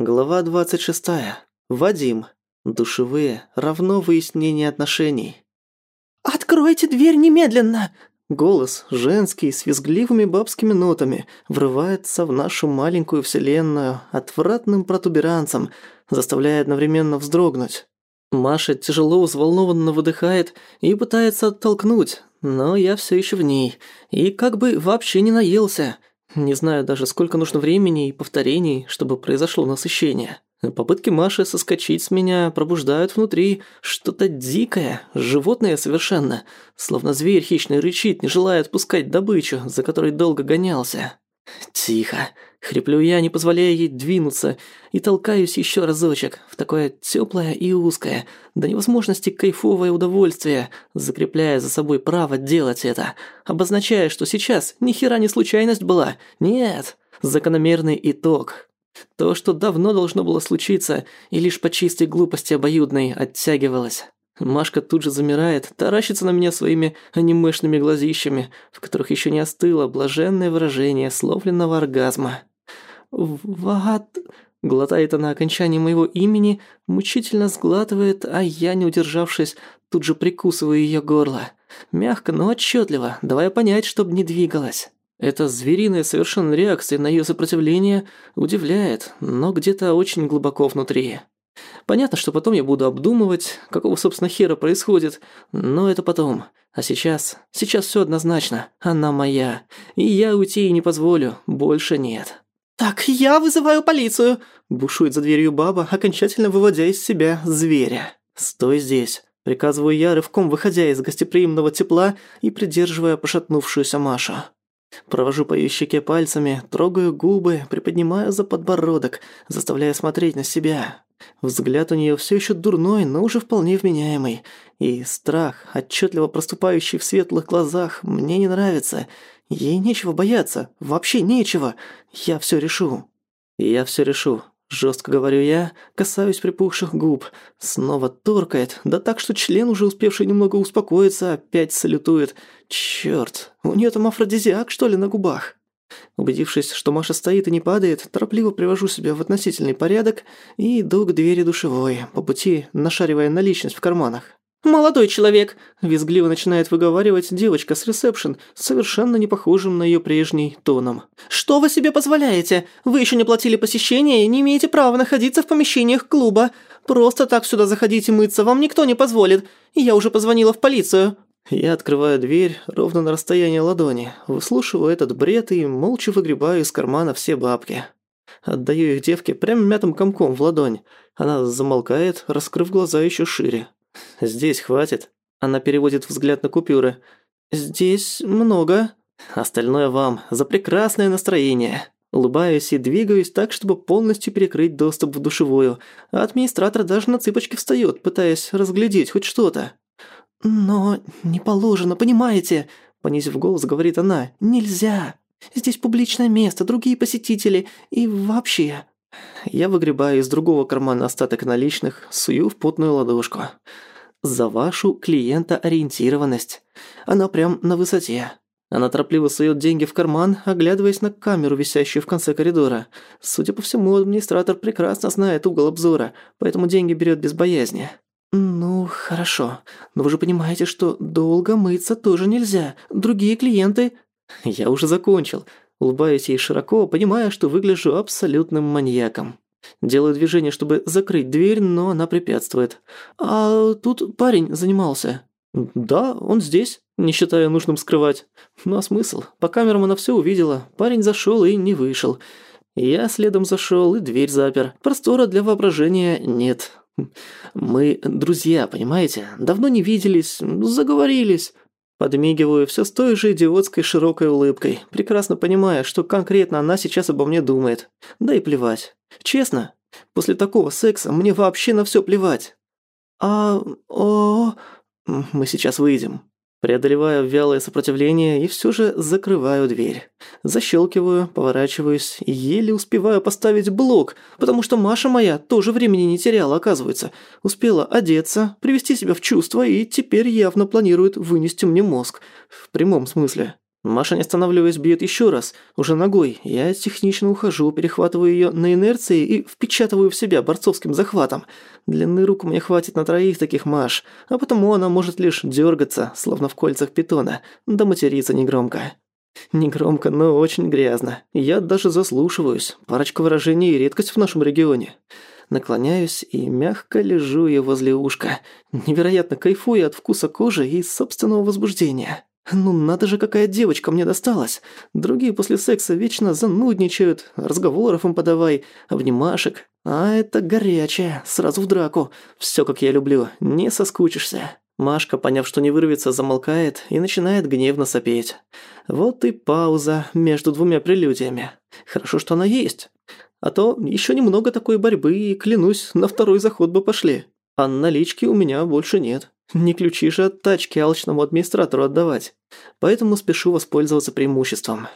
Глава 26. Вадим. Душевые равно выяснение отношений. «Откройте дверь немедленно!» Голос, женский, с визгливыми бабскими нотами, врывается в нашу маленькую вселенную отвратным протуберанцем, заставляя одновременно вздрогнуть. Маша тяжело взволнованно выдыхает и пытается оттолкнуть, но я все еще в ней, и как бы вообще не наелся – не знаю даже, сколько нужно времени и повторений, чтобы произошло насыщение. Попытки Маши соскочить с меня пробуждают внутри что-то дикое, животное совершенно, словно зверь хищный рычит, не желая отпускать добычу, за которой долго гонялся. Тихо. Хриплю я, не позволяя ей двинуться, и толкаюсь еще разочек в такое теплое и узкое, до невозможности кайфовое удовольствие, закрепляя за собой право делать это, обозначая, что сейчас ни хера не случайность была, нет, закономерный итог. То, что давно должно было случиться, и лишь по чистой глупости обоюдной оттягивалось. Машка тут же замирает, таращится на меня своими анимешными глазищами, в которых еще не остыло блаженное выражение словленного оргазма. «Ват...» Глотает она окончание моего имени, мучительно сглатывает, а я, не удержавшись, тут же прикусываю ее горло. Мягко, но отчетливо, давая понять, чтобы не двигалась. Эта звериная совершенно реакция на ее сопротивление удивляет, но где-то очень глубоко внутри. Понятно, что потом я буду обдумывать, какого, собственно, хера происходит, но это потом. А сейчас, сейчас все однозначно, она моя, и я уйти ей не позволю, больше нет. «Так, я вызываю полицию!» Бушует за дверью баба, окончательно выводя из себя зверя. «Стой здесь!» Приказываю я, рывком выходя из гостеприимного тепла и придерживая пошатнувшуюся Машу. Провожу по ее щеке пальцами, трогаю губы, приподнимаю за подбородок, заставляя смотреть на себя. Взгляд у нее все еще дурной, но уже вполне вменяемый. И страх, отчетливо проступающий в светлых глазах, мне не нравится. Ей нечего бояться, вообще нечего. Я все решу. Я все решу. Жестко говорю я, касаюсь припухших губ. Снова торкает, да так, что член, уже успевший немного успокоиться, опять салютует. Черт, у нее там афродизиак, что ли, на губах? Убедившись, что Маша стоит и не падает, торопливо привожу себя в относительный порядок и иду к двери душевой, по пути нашаривая наличность в карманах. «Молодой человек!» – визгливо начинает выговаривать девочка с ресепшн, совершенно не похожим на ее прежний тоном. «Что вы себе позволяете? Вы еще не платили посещение и не имеете права находиться в помещениях клуба. Просто так сюда заходить и мыться вам никто не позволит. Я уже позвонила в полицию». Я открываю дверь ровно на расстоянии ладони, выслушиваю этот бред и молча выгребаю из кармана все бабки. Отдаю их девке прям мятым комком в ладонь. Она замолкает, раскрыв глаза еще шире. «Здесь хватит». Она переводит взгляд на купюры. «Здесь много». «Остальное вам. За прекрасное настроение». Улыбаюсь и двигаюсь так, чтобы полностью перекрыть доступ в душевую, а администратор даже на цыпочки встает, пытаясь разглядеть хоть что-то. «Но не положено, понимаете?» Понизив голос, говорит она. «Нельзя. Здесь публичное место, другие посетители и вообще...» Я выгребаю из другого кармана остаток наличных, сую в потную ладошку. За вашу клиентоориентированность. Она прям на высоте. Она торопливо сует деньги в карман, оглядываясь на камеру, висящую в конце коридора. Судя по всему, администратор прекрасно знает угол обзора, поэтому деньги берет без боязни. «Ну, хорошо. Но вы же понимаете, что долго мыться тоже нельзя. Другие клиенты...» «Я уже закончил. Улыбаюсь ей широко, понимая, что выгляжу абсолютным маньяком. Делаю движение, чтобы закрыть дверь, но она препятствует. «А тут парень занимался». «Да, он здесь, не считая нужным скрывать. Ну а смысл? По камерам она все увидела. Парень зашел и не вышел. Я следом зашел и дверь запер. Простора для воображения нет. Мы друзья, понимаете? Давно не виделись, заговорились. Подмигиваю все с той же идиотской широкой улыбкой, прекрасно понимая, что конкретно она сейчас обо мне думает. Да и плевать. Честно, после такого секса мне вообще на все плевать. А... о... Мы сейчас выйдем. Преодолеваю вялое сопротивление и все же закрываю дверь. Защелкиваю, поворачиваюсь и еле успеваю поставить блок, потому что Маша моя тоже времени не теряла, оказывается. Успела одеться, привести себя в чувство и теперь явно планирует вынести мне мозг. В прямом смысле. Маша, не останавливаясь, бьет еще раз, уже ногой. Я технично ухожу, перехватываю ее на инерции и впечатываю в себя борцовским захватом. Длины рук мне хватит на троих таких Маш, а потому она может лишь дергаться, словно в кольцах питона, да материться негромко. Негромко, но очень грязно. Я даже заслушиваюсь. Парочка выражений – редкость в нашем регионе. Наклоняюсь и мягко лежу ее возле ушка. Невероятно кайфую от вкуса кожи и собственного возбуждения. Ну надо же, какая девочка мне досталась. Другие после секса вечно занудничают, разговоров им подавай, обнимашек. А это горячая, сразу в драку. Всё, как я люблю, не соскучишься. Машка, поняв, что не вырвется, замолкает и начинает гневно сопеть. Вот и пауза между двумя прелюдиями. Хорошо, что она есть. А то ещё немного такой борьбы и, клянусь, на второй заход бы пошли. А налички у меня больше нет. Не ключи же от тачки алчному администратору отдавать. Поэтому спешу воспользоваться преимуществом.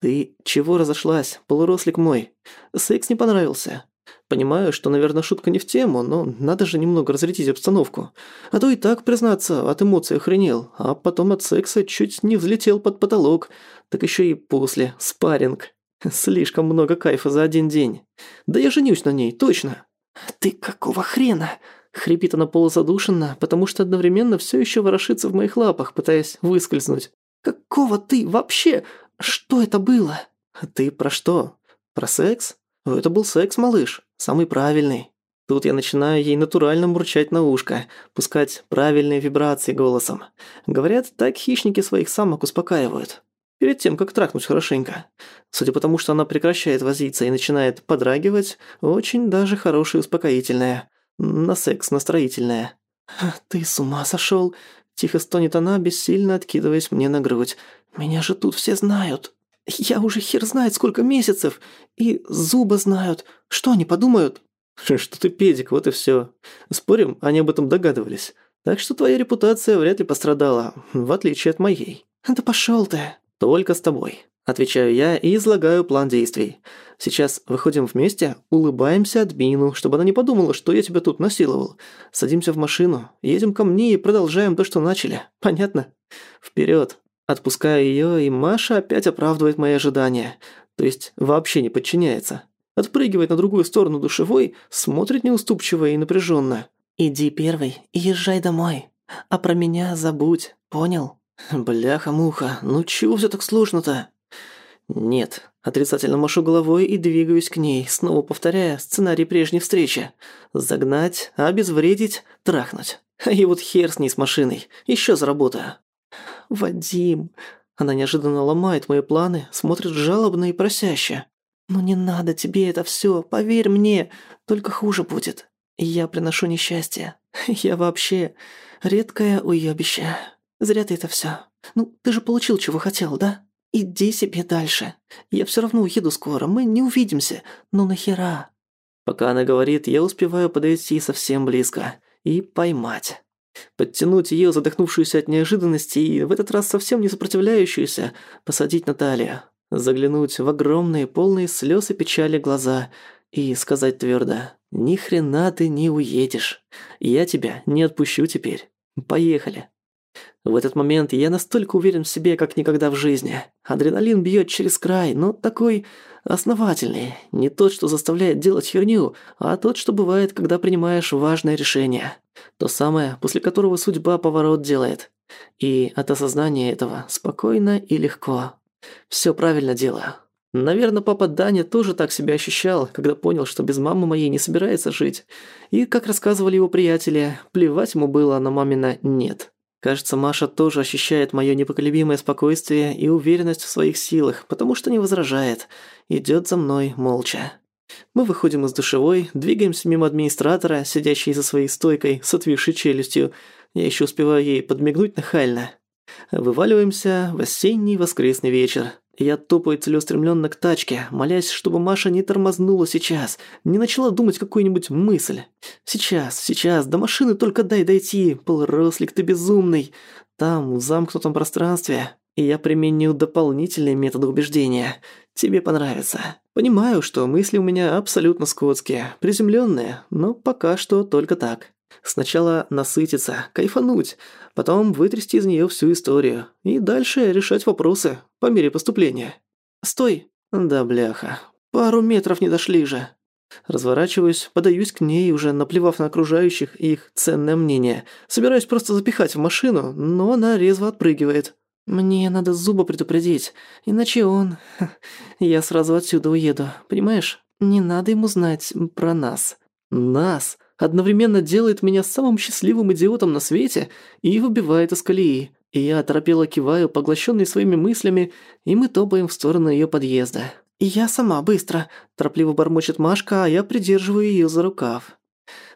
Ты чего разошлась, полурослик мой? Секс не понравился. Понимаю, что, наверное, шутка не в тему, но надо же немного разрядить обстановку. А то и так, признаться, от эмоций охренел, а потом от секса чуть не взлетел под потолок. Так еще и после, спарринг. Слишком много кайфа за один день. Да я женюсь на ней, точно. Ты какого хрена? Хрипит она полузадушенно, потому что одновременно все еще ворошится в моих лапах, пытаясь выскользнуть. «Какого ты вообще? Что это было?» «Ты про что? Про секс? Это был секс, малыш. Самый правильный». Тут я начинаю ей натурально мурчать на ушко, пускать правильные вибрации голосом. Говорят, так хищники своих самок успокаивают. Перед тем, как трахнуть хорошенько. Судя по тому, что она прекращает возиться и начинает подрагивать, очень даже хорошее успокоительное. На секс настроительное. «Ты с ума сошёл?» Тихо стонет она, бессильно откидываясь мне на грудь. «Меня же тут все знают. Я уже хер знает сколько месяцев. И зубы знают. Что они подумают?» «Что ты педик, вот и всё. Спорим, они об этом догадывались. Так что твоя репутация вряд ли пострадала, в отличие от моей». «Да пошёл ты». «Только с тобой». Отвечаю я и излагаю план действий. Сейчас выходим вместе, улыбаемся админу, чтобы она не подумала, что я тебя тут насиловал. Садимся в машину, едем ко мне и продолжаем то, что начали. Понятно? Вперед. Отпускаю ее, и Маша опять оправдывает мои ожидания. То есть вообще не подчиняется. Отпрыгивает на другую сторону душевой, смотрит неуступчиво и напряженно. «Иди первый и езжай домой. А про меня забудь, понял?» «Бляха-муха, ну чего все так сложно-то?» «Нет». Отрицательно машу головой и двигаюсь к ней, снова повторяя сценарий прежней встречи. Загнать, обезвредить, трахнуть. И вот хер с ней с машиной. Еще заработаю. «Вадим...» Она неожиданно ломает мои планы, смотрит жалобно и просяще. «Ну не надо тебе это все, поверь мне, только хуже будет. Я приношу несчастье. Я вообще редкое уёбище. Зря ты это все. Ну, ты же получил, чего хотел, да?» «Иди себе дальше. Я все равно уеду скоро, мы не увидимся. Ну нахера?» Пока она говорит, я успеваю подойти совсем близко и поймать. Подтянуть ее, задохнувшуюся от неожиданности и в этот раз совсем не сопротивляющуюся, посадить на заглянуть в огромные, полные слез и печали глаза и сказать твердо «Ни хрена ты не уедешь. Я тебя не отпущу теперь. Поехали». В этот момент я настолько уверен в себе, как никогда в жизни. Адреналин бьет через край, но такой основательный. Не тот, что заставляет делать херню, а тот, что бывает, когда принимаешь важное решение. То самое, после которого судьба поворот делает. И от осознания этого спокойно и легко. Все правильно делаю. Наверное, папа Даня тоже так себя ощущал, когда понял, что без мамы моей не собирается жить. И, как рассказывали его приятели, плевать ему было на мамина «нет». Кажется, Маша тоже ощущает моё непоколебимое спокойствие и уверенность в своих силах, потому что не возражает. Идёт за мной молча. Мы выходим из душевой, двигаемся мимо администратора, сидящей за своей стойкой с отвисшей челюстью. Я ещё успеваю ей подмигнуть нахально. Вываливаемся в осенний воскресный вечер. Я топаю целеустремленно к тачке, молясь, чтобы Маша не тормознула сейчас, не начала думать какую-нибудь мысль. Сейчас, сейчас, до машины только дай дойти, полрослик ты безумный. Там, в замкнутом пространстве. И я применю дополнительные методы убеждения. Тебе понравится. Понимаю, что мысли у меня абсолютно скотские, приземленные, но пока что только так. Сначала насытиться, кайфануть, потом вытрясти из нее всю историю и дальше решать вопросы. по мере поступления. Стой! Да, бляха. Пару метров не дошли же. Разворачиваюсь, подаюсь к ней, уже наплевав на окружающих и их ценное мнение. Собираюсь просто запихать в машину, но она резво отпрыгивает. «Мне надо Зуба предупредить, иначе он... Я сразу отсюда уеду, понимаешь? Не надо ему знать про нас». «Нас?» Одновременно делает меня самым счастливым идиотом на свете и выбивает из колеи. И я оторопело киваю, поглощенный своими мыслями, и мы топаем в сторону ее подъезда. «И я сама, быстро!» – торопливо бормочет Машка, а я придерживаю ее за рукав.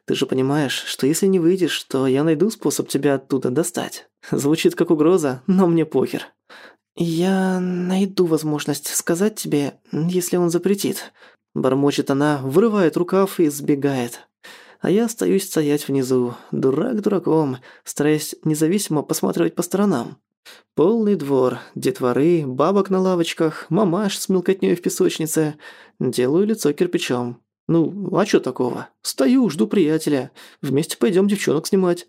«Ты же понимаешь, что если не выйдешь, то я найду способ тебя оттуда достать. Звучит как угроза, но мне похер». «Я найду возможность сказать тебе, если он запретит». Бормочет она, вырывает рукав и сбегает. А я остаюсь стоять внизу, дурак дураком, стараясь независимо посматривать по сторонам. Полный двор, детворы, бабок на лавочках, мамаш с мелкотнёй в песочнице. Делаю лицо кирпичом. Ну, а чё такого? Стою, жду приятеля. Вместе пойдём девчонок снимать.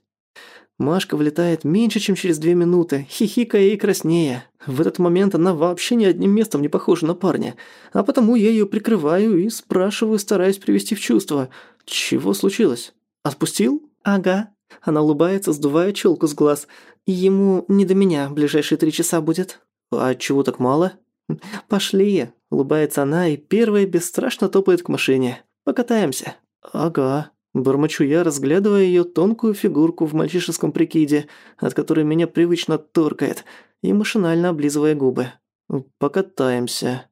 Машка влетает меньше, чем через две минуты, хихикая и краснея. В этот момент она вообще ни одним местом не похожа на парня, а потому я её прикрываю и спрашиваю, стараясь привести в чувство. «Чего случилось? Отпустил?» «Ага». Она улыбается, сдувая челку с глаз. «Ему не до меня ближайшие три часа будет». «А чего так мало?» «Пошли», — улыбается она и первая бесстрашно топает к машине. «Покатаемся». «Ага». Бормочу я, разглядывая её тонкую фигурку в мальчишеском прикиде, от которой меня привычно торкает, и машинально облизывая губы. «Покатаемся».